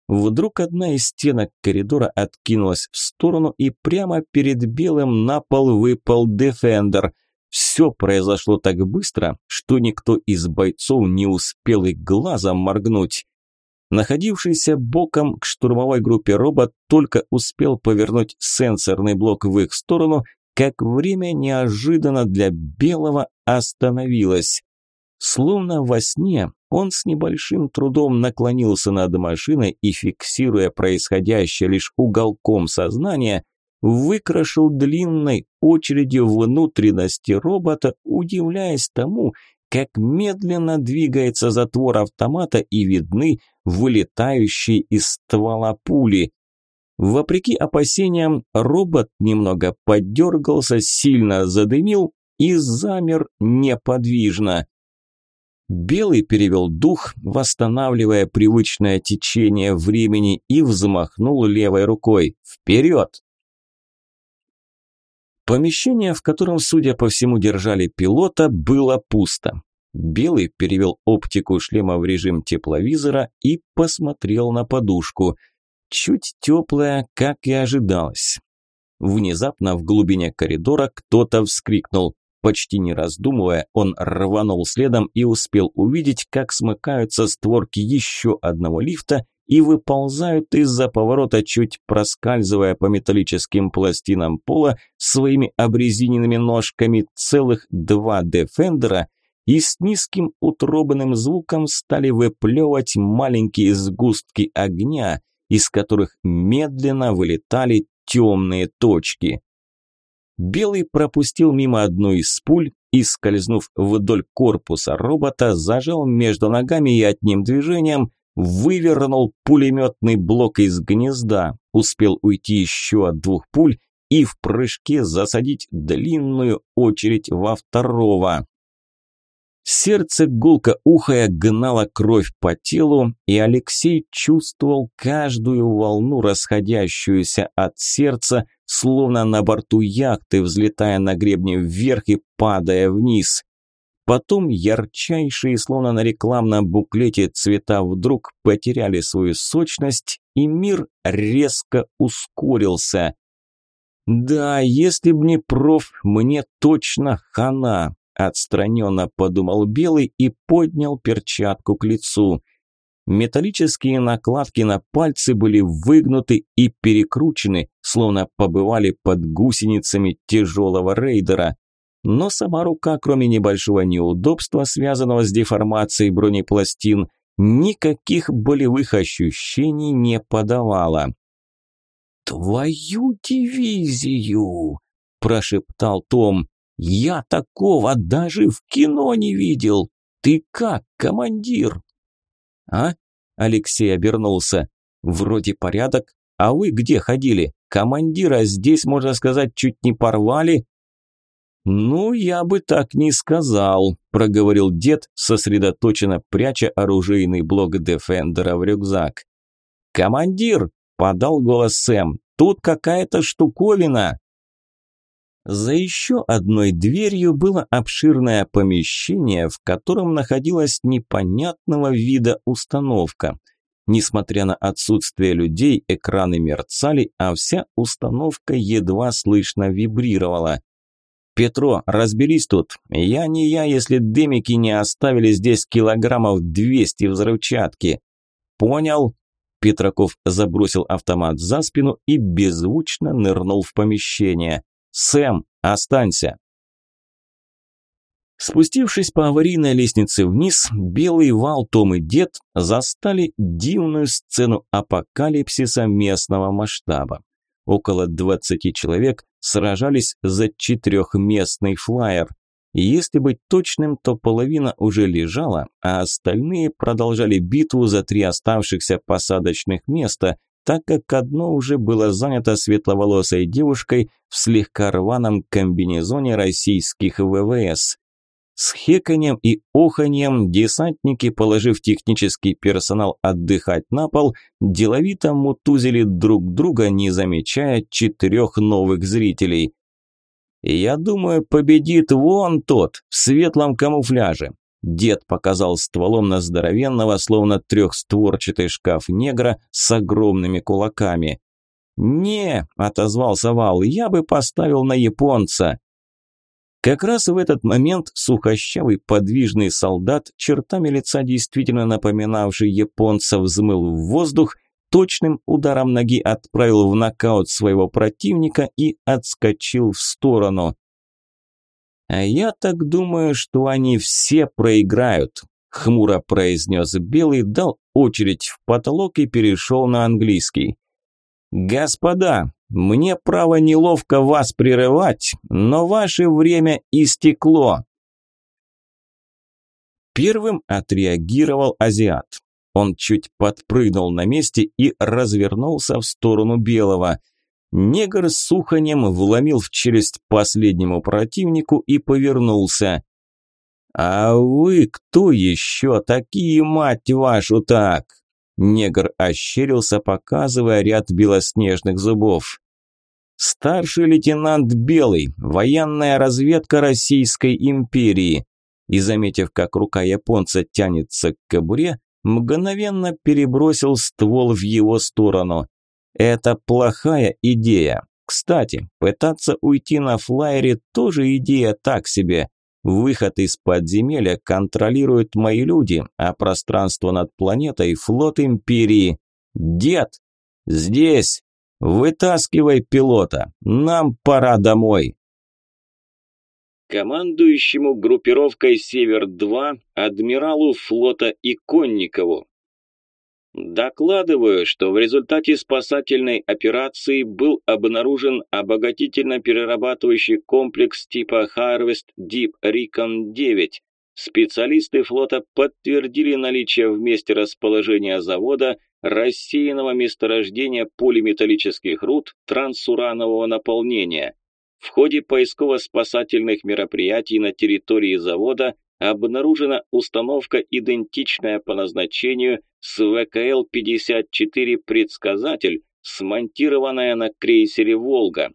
Вдруг одна из стенок коридора откинулась в сторону, и прямо перед белым на пол выпал Дефендер. Все произошло так быстро, что никто из бойцов не успел и глазом моргнуть. Находившийся боком к штурмовой группе робот только успел повернуть сенсорный блок в их сторону, как время неожиданно для белого остановилось. Словно во сне он с небольшим трудом наклонился над машиной и, фиксируя происходящее лишь уголком сознания, выкрашил длинной очередью внутренности робота, удивляясь тому, как медленно двигается затвор автомата и видны вылетающие из ствола пули. Вопреки опасениям, робот немного поддергался, сильно задымил и замер неподвижно. Белый перевел дух, восстанавливая привычное течение времени и взмахнул левой рукой. «Вперед!» Помещение, в котором, судя по всему, держали пилота, было пусто. Белый перевел оптику шлема в режим тепловизора и посмотрел на подушку. Чуть теплая, как и ожидалось. Внезапно в глубине коридора кто-то вскрикнул. Почти не раздумывая, он рванул следом и успел увидеть, как смыкаются створки еще одного лифта и выползают из-за поворота, чуть проскальзывая по металлическим пластинам пола своими обрезиненными ножками целых два дефендера и с низким утробным звуком стали выплевывать маленькие сгустки огня, из которых медленно вылетали темные точки. Белый пропустил мимо одну из пуль и, скользнув вдоль корпуса робота, зажал между ногами и одним движением вывернул пулеметный блок из гнезда, успел уйти еще от двух пуль и в прыжке засадить длинную очередь во второго. Сердце гулко ухая гнало кровь по телу, и Алексей чувствовал каждую волну, расходящуюся от сердца, словно на борту яхты, взлетая на гребне вверх и падая вниз. Потом ярчайшие, словно на рекламном буклете, цвета вдруг потеряли свою сочность, и мир резко ускорился. Да, если б не проф, мне точно хана. Отстраненно подумал Белый и поднял перчатку к лицу. Металлические накладки на пальцы были выгнуты и перекручены, словно побывали под гусеницами тяжелого рейдера. Но сама рука, кроме небольшого неудобства, связанного с деформацией бронепластин, никаких болевых ощущений не подавала. «Твою дивизию!» – прошептал Том. Я такого даже в кино не видел. Ты как, командир? А? Алексей обернулся. Вроде порядок. А вы где ходили? Командира здесь, можно сказать, чуть не порвали. «Ну, я бы так не сказал», – проговорил дед, сосредоточенно пряча оружейный блок Дефендера в рюкзак. «Командир!» – подал голос Сэм. «Тут какая-то штуковина!» За еще одной дверью было обширное помещение, в котором находилась непонятного вида установка. Несмотря на отсутствие людей, экраны мерцали, а вся установка едва слышно вибрировала. «Петро, разберись тут. Я не я, если дымики не оставили здесь килограммов 200 взрывчатки». «Понял». Петраков забросил автомат за спину и беззвучно нырнул в помещение. «Сэм, останься!» Спустившись по аварийной лестнице вниз, Белый Вал, Том и Дед застали дивную сцену апокалипсиса местного масштаба. Около 20 человек сражались за четырехместный флайер. Если быть точным, то половина уже лежала, а остальные продолжали битву за три оставшихся посадочных места, так как одно уже было занято светловолосой девушкой в слегка рваном комбинезоне российских ВВС. С хеканьем и оханьем десантники, положив технический персонал отдыхать на пол, деловито мутузили друг друга, не замечая четырех новых зрителей. «Я думаю, победит вон тот, в светлом камуфляже. Дед показал стволом на здоровенного, словно трехстворчатый шкаф негра с огромными кулаками. «Не», – отозвался Вал, – «я бы поставил на японца». Как раз в этот момент сухощавый подвижный солдат, чертами лица действительно напоминавший японца, взмыл в воздух, точным ударом ноги отправил в нокаут своего противника и отскочил в сторону. «А я так думаю, что они все проиграют», – хмуро произнес Белый, дал очередь в потолок и перешел на английский. «Господа, мне право неловко вас прерывать, но ваше время истекло». Первым отреагировал азиат. Он чуть подпрыгнул на месте и развернулся в сторону Белого – Негр с суханем вломил в челюсть последнему противнику и повернулся. «А вы кто еще такие, мать вашу, так?» Негр ощерился, показывая ряд белоснежных зубов. «Старший лейтенант Белый, военная разведка Российской империи». И, заметив, как рука японца тянется к кобуре, мгновенно перебросил ствол в его сторону. Это плохая идея. Кстати, пытаться уйти на флайере тоже идея так себе. Выход из подземелья контролируют мои люди, а пространство над планетой – флот Империи. Дед! Здесь! Вытаскивай пилота! Нам пора домой! Командующему группировкой «Север-2» адмиралу флота Иконникову. Докладываю, что в результате спасательной операции был обнаружен обогатительно-перерабатывающий комплекс типа Harvest Deep Recon 9. Специалисты флота подтвердили наличие в месте расположения завода рассеянного месторождения полиметаллических руд трансуранового наполнения. В ходе поисково-спасательных мероприятий на территории завода обнаружена установка, идентичная по назначению с ВКЛ-54 «Предсказатель», смонтированная на крейсере «Волга».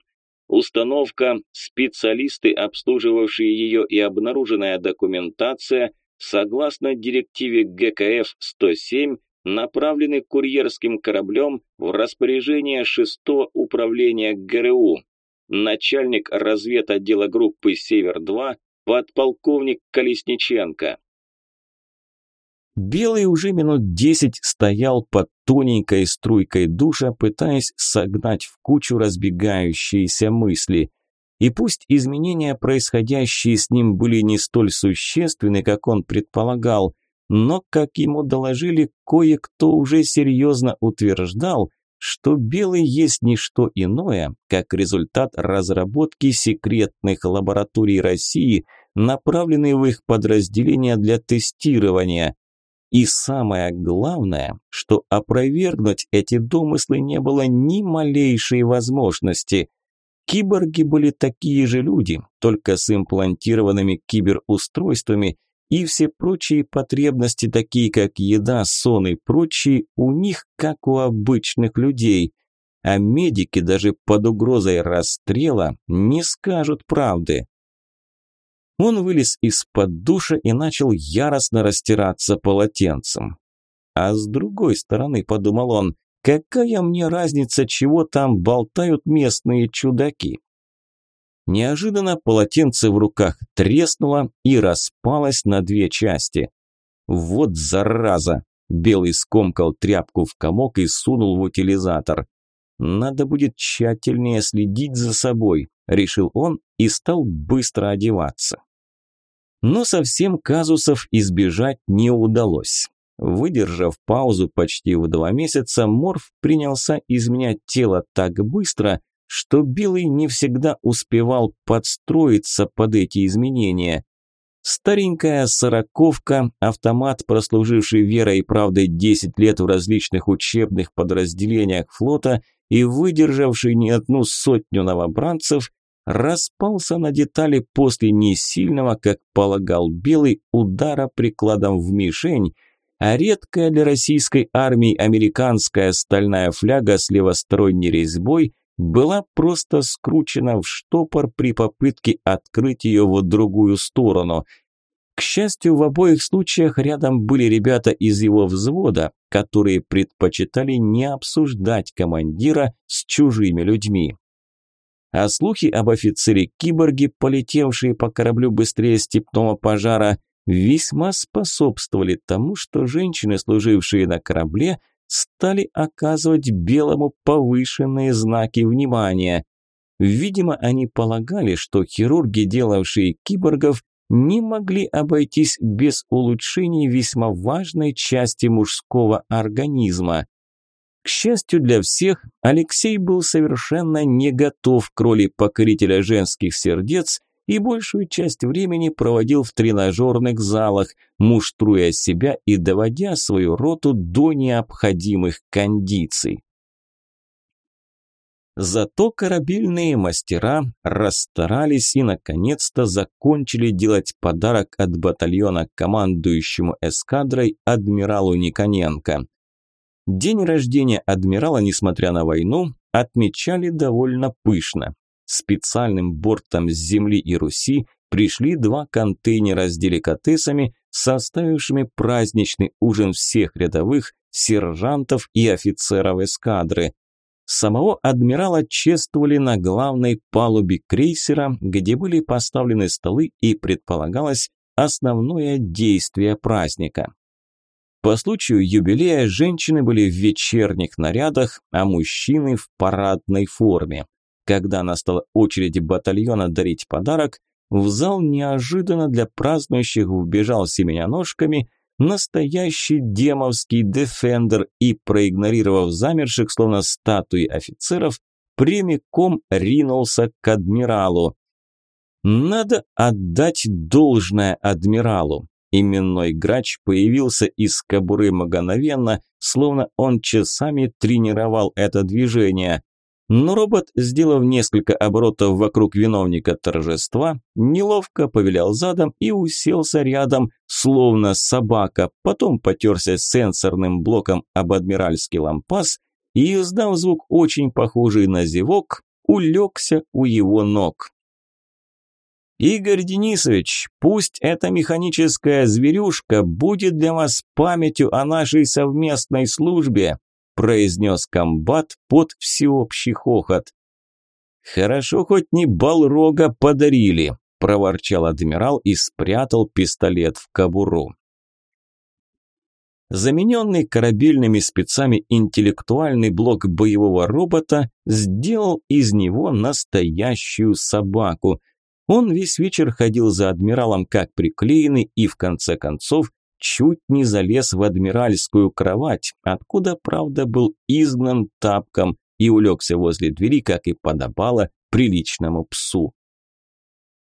Установка, специалисты, обслуживавшие ее и обнаруженная документация, согласно директиве ГКФ-107, направлены курьерским кораблем в распоряжение 6-го управления ГРУ. Начальник разведотдела группы «Север-2» подполковник Колесниченко. Белый уже минут десять стоял под тоненькой струйкой душа, пытаясь согнать в кучу разбегающиеся мысли. И пусть изменения, происходящие с ним, были не столь существенны, как он предполагал, но, как ему доложили, кое-кто уже серьезно утверждал, что белый есть не что иное, как результат разработки секретных лабораторий России, направленные в их подразделения для тестирования. И самое главное, что опровергнуть эти домыслы не было ни малейшей возможности. Киборги были такие же люди, только с имплантированными киберустройствами, и все прочие потребности, такие как еда, сон и прочие, у них как у обычных людей. А медики даже под угрозой расстрела не скажут правды. Он вылез из-под душа и начал яростно растираться полотенцем. А с другой стороны, подумал он, какая мне разница, чего там болтают местные чудаки? Неожиданно полотенце в руках треснуло и распалось на две части. Вот зараза! Белый скомкал тряпку в комок и сунул в утилизатор. Надо будет тщательнее следить за собой, решил он и стал быстро одеваться. Но совсем казусов избежать не удалось. Выдержав паузу почти в два месяца, Морф принялся изменять тело так быстро, что Белый не всегда успевал подстроиться под эти изменения. Старенькая сороковка, автомат, прослуживший верой и правдой 10 лет в различных учебных подразделениях флота и выдержавший не одну сотню новобранцев, распался на детали после несильного, как полагал Белый, удара прикладом в мишень, а редкая для российской армии американская стальная фляга с левосторонней резьбой была просто скручена в штопор при попытке открыть ее в другую сторону. К счастью, в обоих случаях рядом были ребята из его взвода, которые предпочитали не обсуждать командира с чужими людьми. А слухи об офицере-киборге, полетевшие по кораблю быстрее степного пожара, весьма способствовали тому, что женщины, служившие на корабле, стали оказывать Белому повышенные знаки внимания. Видимо, они полагали, что хирурги, делавшие киборгов, не могли обойтись без улучшений весьма важной части мужского организма. К счастью для всех, Алексей был совершенно не готов к роли покорителя женских сердец и большую часть времени проводил в тренажерных залах, муштруя себя и доводя свою роту до необходимых кондиций. Зато корабельные мастера расстарались и наконец-то закончили делать подарок от батальона командующему эскадрой адмиралу Никоненко. День рождения адмирала, несмотря на войну, отмечали довольно пышно. Специальным бортом с Земли и Руси пришли два контейнера с деликатесами, составившими праздничный ужин всех рядовых, сержантов и офицеров эскадры. Самого адмирала чествовали на главной палубе крейсера, где были поставлены столы и предполагалось основное действие праздника. По случаю юбилея женщины были в вечерних нарядах, а мужчины в парадной форме. Когда настала очередь батальона дарить подарок, в зал неожиданно для празднующих вбежал семеня ножками настоящий демовский дефендер и, проигнорировав замерших, словно статуи офицеров, прямиком ринулся к адмиралу. Надо отдать должное адмиралу. Именной грач появился из кобуры мгновенно, словно он часами тренировал это движение. Но робот, сделав несколько оборотов вокруг виновника торжества, неловко повилял задом и уселся рядом, словно собака, потом потерся сенсорным блоком об адмиральский лампас и, издав звук очень похожий на зевок, улегся у его ног. Игорь Денисович, пусть эта механическая зверюшка будет для вас памятью о нашей совместной службе, произнес комбат под всеобщий хохот. Хорошо хоть не балрога подарили, проворчал адмирал и спрятал пистолет в кобуру. Замененный корабельными спецами интеллектуальный блок боевого робота сделал из него настоящую собаку – он весь вечер ходил за адмиралом как приклеенный и в конце концов чуть не залез в адмиральскую кровать, откуда, правда, был изгнан тапком и улегся возле двери, как и подобало приличному псу.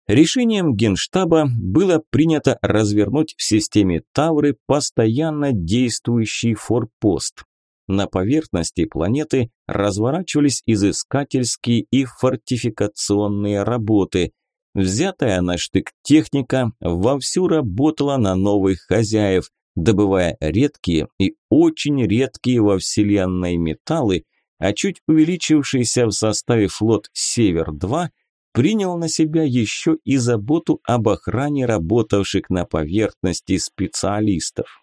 Решением Генштаба было принято развернуть в системе Тавры постоянно действующий форпост. На поверхности планеты разворачивались изыскательские и фортификационные работы – Взятая на штык техника вовсю работала на новых хозяев, добывая редкие и очень редкие во Вселенной металлы, а чуть увеличившийся в составе флот «Север-2» принял на себя еще и заботу об охране работавших на поверхности специалистов.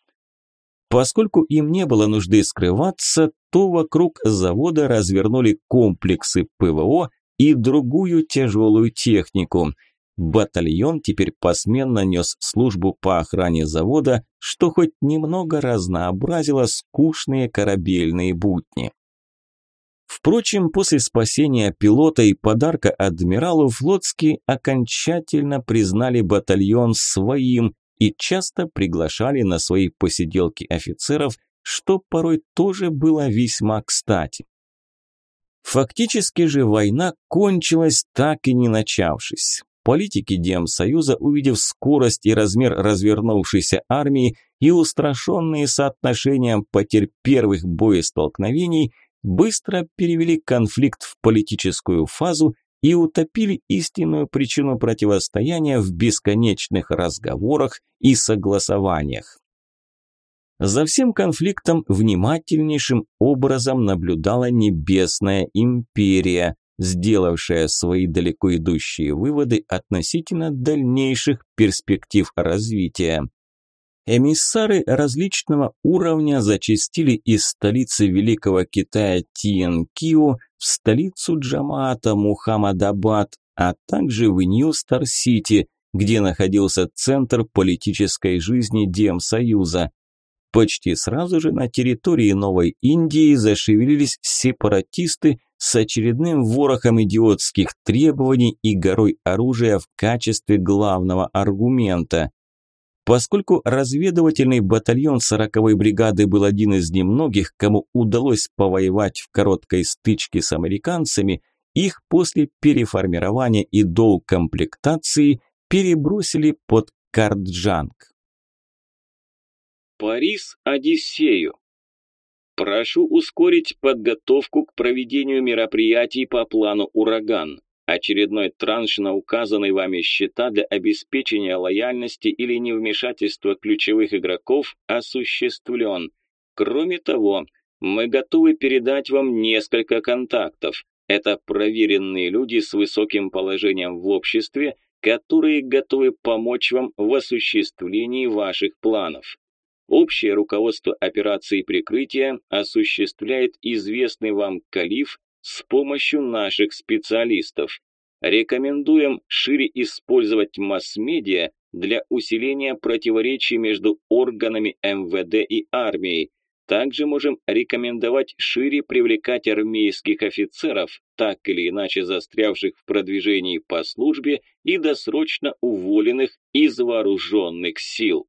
Поскольку им не было нужды скрываться, то вокруг завода развернули комплексы ПВО и другую тяжелую технику. Батальон теперь посменно нес службу по охране завода, что хоть немного разнообразило скучные корабельные будни. Впрочем, после спасения пилота и подарка адмиралу флотские окончательно признали батальон своим и часто приглашали на свои посиделки офицеров, что порой тоже было весьма кстати. Фактически же война кончилась так и не начавшись. Политики Демсоюза, увидев скорость и размер развернувшейся армии и устрашенные соотношением потерь первых боестолкновений, быстро перевели конфликт в политическую фазу и утопили истинную причину противостояния в бесконечных разговорах и согласованиях. За всем конфликтом внимательнейшим образом наблюдала Небесная империя, сделавшая свои далеко идущие выводы относительно дальнейших перспектив развития. Эмиссары различного уровня зачастили из столицы Великого Китая Тиенкио в столицу Джамаата Мухаммадабад, а также в Нью-Стар-Сити, где находился центр политической жизни Демсоюза. Почти сразу же на территории Новой Индии зашевелились сепаратисты с очередным ворохом идиотских требований и горой оружия в качестве главного аргумента. Поскольку разведывательный батальон 40-й бригады был один из немногих, кому удалось повоевать в короткой стычке с американцами, их после переформирования и доукомплектации перебросили под Карджанг. Парис Одиссею. Прошу ускорить подготовку к проведению мероприятий по плану «Ураган». Очередной транш на указанные вами счета для обеспечения лояльности или невмешательства ключевых игроков осуществлен. Кроме того, мы готовы передать вам несколько контактов. Это проверенные люди с высоким положением в обществе, которые готовы помочь вам в осуществлении ваших планов. Общее руководство операции прикрытия осуществляет известный вам Калиф с помощью наших специалистов. Рекомендуем шире использовать масс-медиа для усиления противоречий между органами МВД и армией. Также можем рекомендовать шире привлекать армейских офицеров, так или иначе застрявших в продвижении по службе и досрочно уволенных из вооруженных сил.